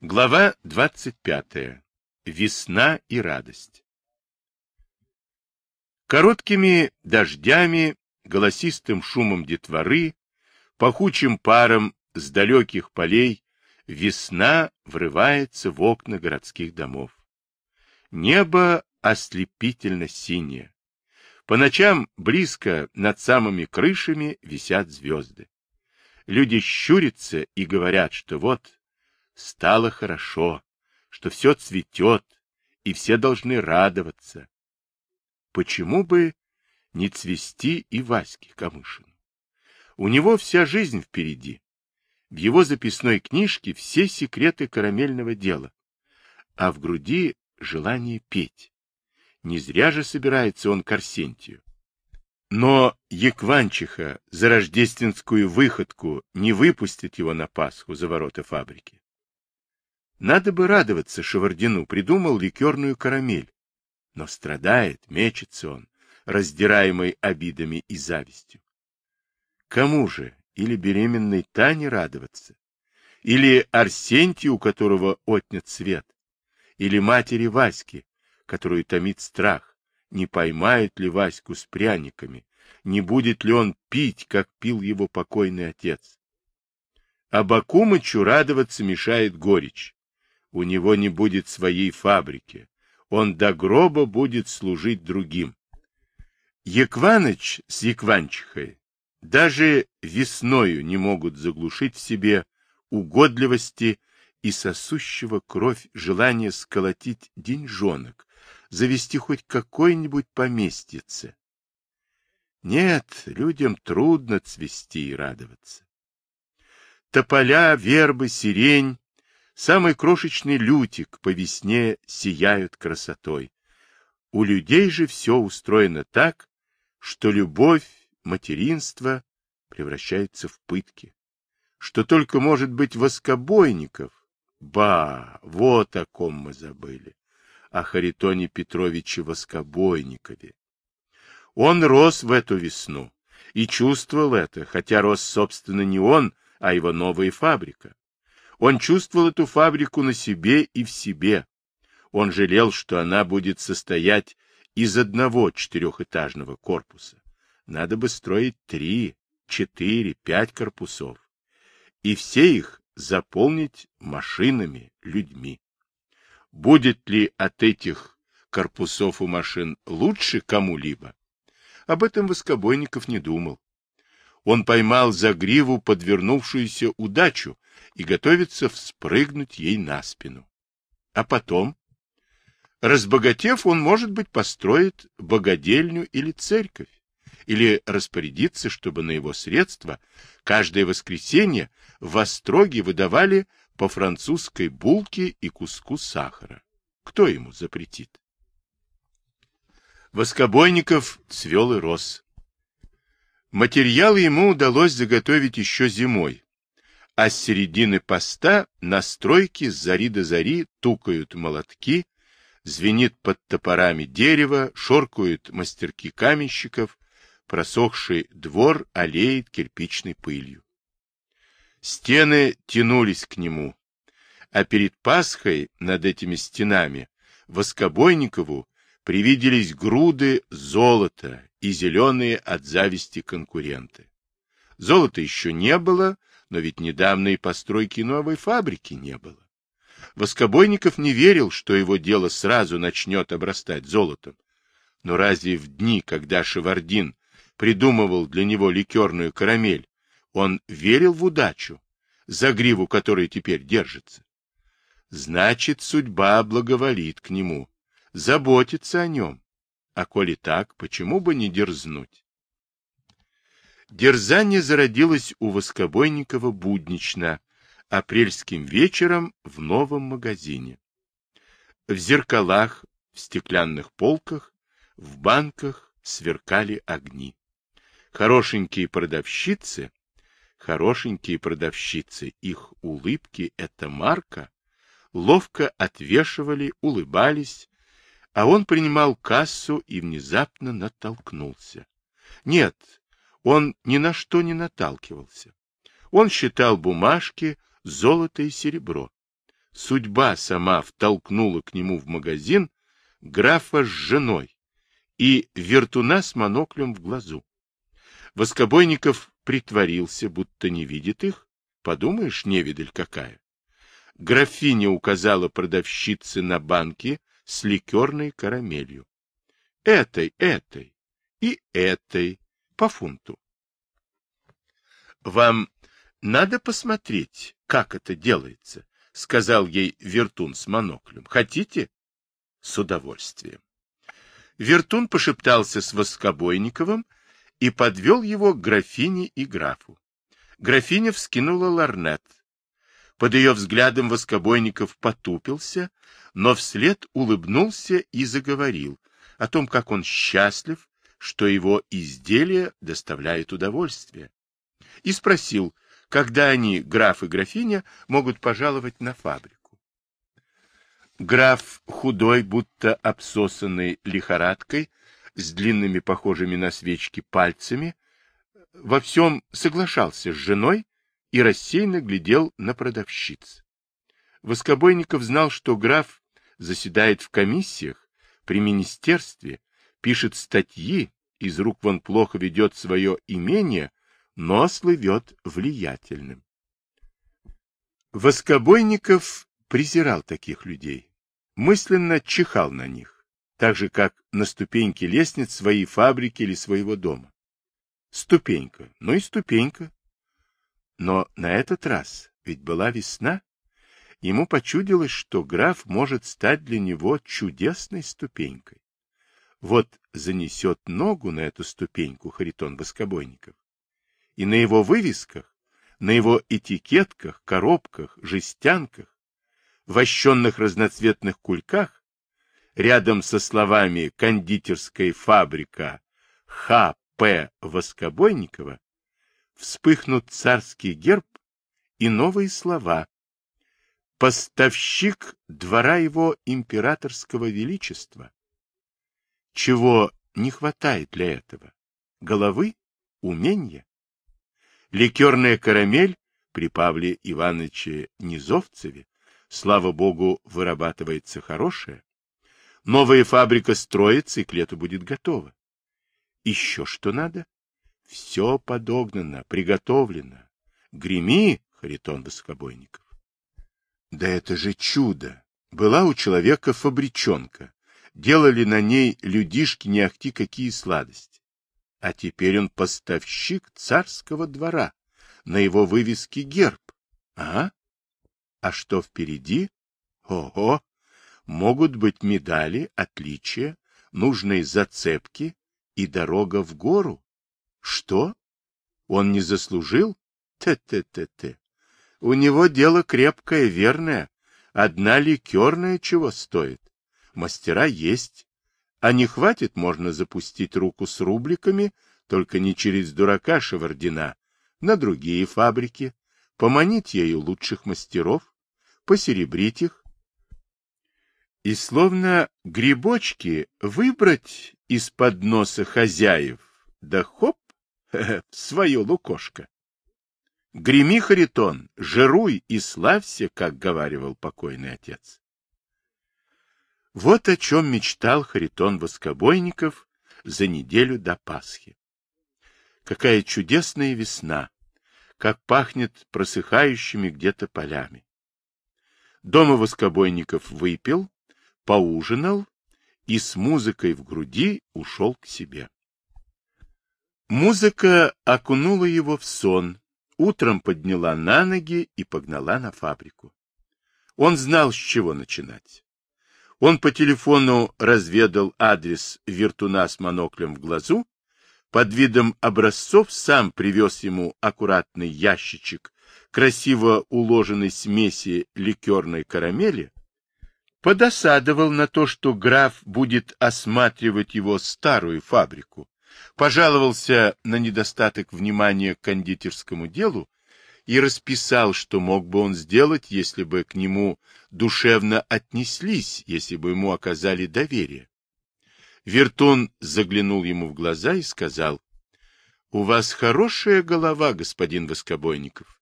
Глава 25. Весна и радость. Короткими дождями, голосистым шумом детворы, пахучим паром с далеких полей весна врывается в окна городских домов. Небо ослепительно синее. По ночам близко над самыми крышами висят звезды. Люди щурятся и говорят, что вот стало хорошо, что все цветет, и все должны радоваться. Почему бы не цвести и Ваське Камышину? У него вся жизнь впереди. В его записной книжке все секреты карамельного дела, а в груди желание петь. Не зря же собирается он к Арсентию. Но Екванчиха за рождественскую выходку не выпустит его на Пасху за ворота фабрики. Надо бы радоваться Шевардину, придумал ликерную карамель. Но страдает, мечется он, раздираемый обидами и завистью. Кому же, или беременной Тане радоваться, или Арсентию, у которого отнят свет, или матери Васьки, которую томит страх, не поймает ли Ваську с пряниками, не будет ли он пить, как пил его покойный отец. А Бакумычу радоваться мешает горечь. У него не будет своей фабрики, он до гроба будет служить другим. Екваныч с Екванчихой даже весною не могут заглушить в себе угодливости и сосущего кровь желания сколотить деньжонок, завести хоть какое-нибудь поместьице. Нет, людям трудно цвести и радоваться. Тополя, вербы, сирень, самый крошечный лютик по весне сияют красотой. У людей же все устроено так, что любовь, материнство превращается в пытки, что только может быть воскобойников. Ба, вот о ком мы забыли о Харитоне Петровиче Воскобойникове. Он рос в эту весну и чувствовал это, хотя рос, собственно, не он, а его новая фабрика. Он чувствовал эту фабрику на себе и в себе. Он жалел, что она будет состоять из одного четырехэтажного корпуса. Надо бы строить три, четыре, пять корпусов. И все их заполнить машинами, людьми. Будет ли от этих корпусов у машин лучше кому-либо? Об этом Воскобойников не думал. Он поймал за гриву подвернувшуюся удачу и готовится вспрыгнуть ей на спину. А потом, разбогатев, он, может быть, построит богадельню или церковь, или распорядится, чтобы на его средства каждое воскресенье в Остроге выдавали по французской булке и куску сахара. Кто ему запретит? Воскобойников свел и рос. Материалы ему удалось заготовить еще зимой, а с середины поста на стройке с зари до зари тукают молотки, звенит под топорами дерево, шоркают мастерки каменщиков, просохший двор олеет кирпичной пылью. Стены тянулись к нему, а перед Пасхой над этими стенами Воскобойникову привиделись груды золота и зеленые от зависти конкуренты. Золота еще не было, но ведь недавно и постройки новой фабрики не было. Воскобойников не верил, что его дело сразу начнет обрастать золотом. Но разве в дни, когда Шевардин придумывал для него ликерную карамель, он верил в удачу, за гриву которой теперь держится. Значит, судьба благоволит к нему, заботится о нем. А коли так, почему бы не дерзнуть? Дерзание зародилось у Воскобойникова буднично, апрельским вечером в новом магазине. В зеркалах, в стеклянных полках, в банках сверкали огни. Хорошенькие продавщицы Хорошенькие продавщицы, их улыбки — это марка, ловко отвешивали, улыбались, а он принимал кассу и внезапно натолкнулся. Нет, он ни на что не наталкивался. Он считал бумажки, золото и серебро. судьба сама втолкнула к нему в магазин графа с женой и вертуна с моноклем в глазу. Воскобойников притворился, будто не видит их. Подумаешь, невидаль какая. Графиня указала продавщице на банки с ликерной карамелью. Этой, этой и этой по фунту. Вам надо посмотреть, как это делается, сказал ей Вертун с моноклем. Хотите? С удовольствием. Вертун пошептался с Воскобойниковым и подвел его к графине и графу. Графиня вскинула ларнет. Под ее взглядом Воскобойников потупился, но вслед улыбнулся и заговорил о том, как он счастлив, что его изделие доставляет удовольствие. И спросил, когда они, граф и графиня, могут пожаловать на фабрику. Граф, худой, будто обсосанный лихорадкой, с длинными, похожими на свечки, пальцами, во всем соглашался с женой и рассеянно глядел на продавщиц. Воскобойников знал, что граф заседает в комиссиях, при министерстве, пишет статьи, из рук вон плохо ведет свое имение, но слывет влиятельным. Воскобойников презирал таких людей, мысленно чихал на них, так же, как на ступеньке лестниц своей фабрики или своего дома. Ступенька, ну и ступенька. Но на этот раз, ведь была весна, ему почудилось, что граф может стать для него чудесной ступенькой. Вот занесет ногу на эту ступеньку Харитон Воскобойников, и на его вывесках, на его этикетках, коробках, жестянках, вощенных разноцветных кульках, рядом со словами «кондитерская фабрика Х.П. Воскобойникова» вспыхнут царский герб и новые слова «Поставщик двора его императорского величества». Чего не хватает для этого? Головы? Умения? Ликерная карамель при Павле Ивановиче Низовцеве, слава богу, вырабатывается хорошая. Новая фабрика строится, и к лету будет готова. Еще что надо? Все подогнано, приготовлено. Греми, Харитон Воскобойников. Да это же чудо! Была у человека фабричонка. Делали на ней людишки не ахти какие сладости. А теперь он поставщик царского двора. На его вывеске герб. А? А что впереди? Ого! Могут быть медали, отличия, нужные зацепки и дорога в гору. Что? Он не заслужил? Т-т-т-т. У него дело крепкое, верное. Одна ликерная чего стоит. Мастера есть. А не хватит, можно запустить руку с рубликами, только не через дурака Шевардина, на другие фабрики, поманить ею лучших мастеров, посеребрить их. И словно грибочки выбрать из-под носа хозяев, да хоп, свое лукошко. Греми, Харитон, жируй и славься, как говаривал покойный отец. Вот о чем мечтал Харитон Воскобойников за неделю до Пасхи. Какая чудесная весна, как пахнет просыхающими где-то полями. Дома Воскобойников выпил, поужинал и с музыкой в груди ушел к себе. Музыка окунула его в сон, утром подняла на ноги и погнала на фабрику. Он знал, с чего начинать. Он по телефону разведал адрес вертуна с моноклем в глазу, под видом образцов сам привез ему аккуратный ящичек красиво уложенной смеси ликерной карамели, подосадовал на то, что граф будет осматривать его старую фабрику, пожаловался на недостаток внимания к кондитерскому делу и расписал, что мог бы он сделать, если бы к нему душевно отнеслись, если бы ему оказали доверие. Вертун заглянул ему в глаза и сказал, — У вас хорошая голова, господин Воскобойников.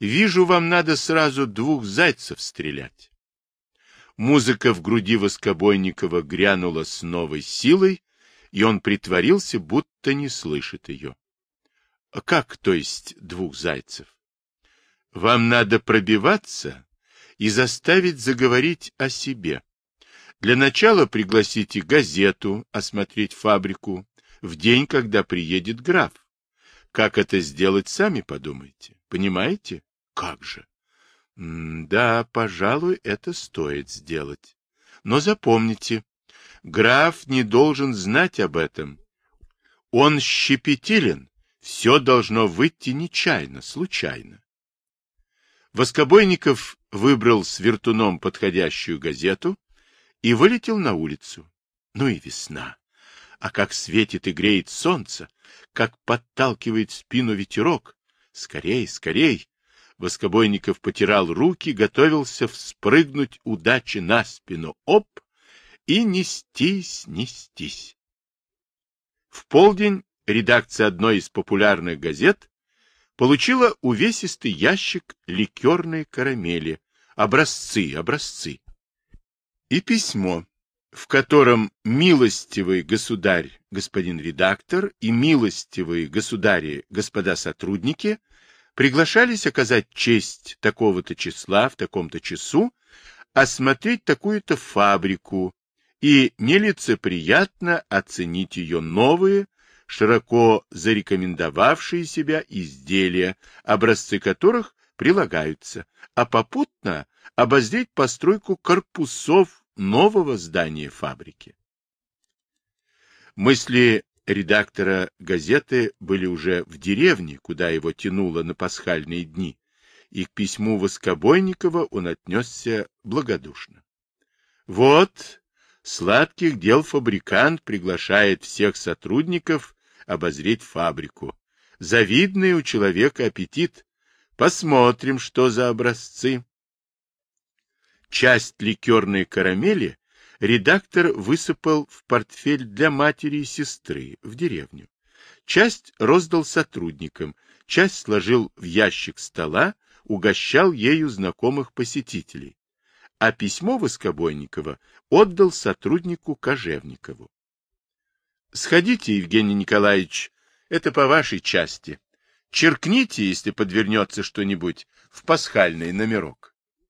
Вижу, вам надо сразу двух зайцев стрелять. Музыка в груди Воскобойникова грянула с новой силой, и он притворился, будто не слышит ее. — Как, то есть, двух зайцев? — Вам надо пробиваться и заставить заговорить о себе. Для начала пригласите газету осмотреть фабрику в день, когда приедет граф. Как это сделать, сами подумайте. Понимаете? Как же? М да, пожалуй, это стоит сделать. Но запомните, граф не должен знать об этом. Он щепетилен, все должно выйти нечаянно, случайно. Воскобойников выбрал с вертуном подходящую газету и вылетел на улицу. Ну и весна. А как светит и греет солнце, как подталкивает спину ветерок. Скорей, скорей! Воскобойников потирал руки, готовился вспрыгнуть удачи на спину. Оп! И нестись, нестись. В полдень редакция одной из популярных газет получила увесистый ящик ликерной карамели. Образцы, образцы и письмо, в котором милостивый государь, господин редактор, и милостивые государи, господа сотрудники, приглашались оказать честь такого-то числа в таком-то часу, осмотреть такую-то фабрику и нелицеприятно оценить ее новые, широко зарекомендовавшие себя изделия, образцы которых прилагаются, а попутно обозреть постройку корпусов нового здания фабрики. Мысли редактора газеты были уже в деревне, куда его тянуло на пасхальные дни, и к письму Воскобойникова он отнесся благодушно. Вот, сладких дел фабрикант приглашает всех сотрудников обозреть фабрику. Завидный у человека аппетит. Посмотрим, что за образцы. Часть ликерной карамели редактор высыпал в портфель для матери и сестры в деревню. Часть роздал сотрудникам, часть сложил в ящик стола, угощал ею знакомых посетителей. А письмо Воскобойникова отдал сотруднику Кожевникову. — Сходите, Евгений Николаевич, это по вашей части. Черкните, если подвернется что-нибудь, в пасхальный номерок.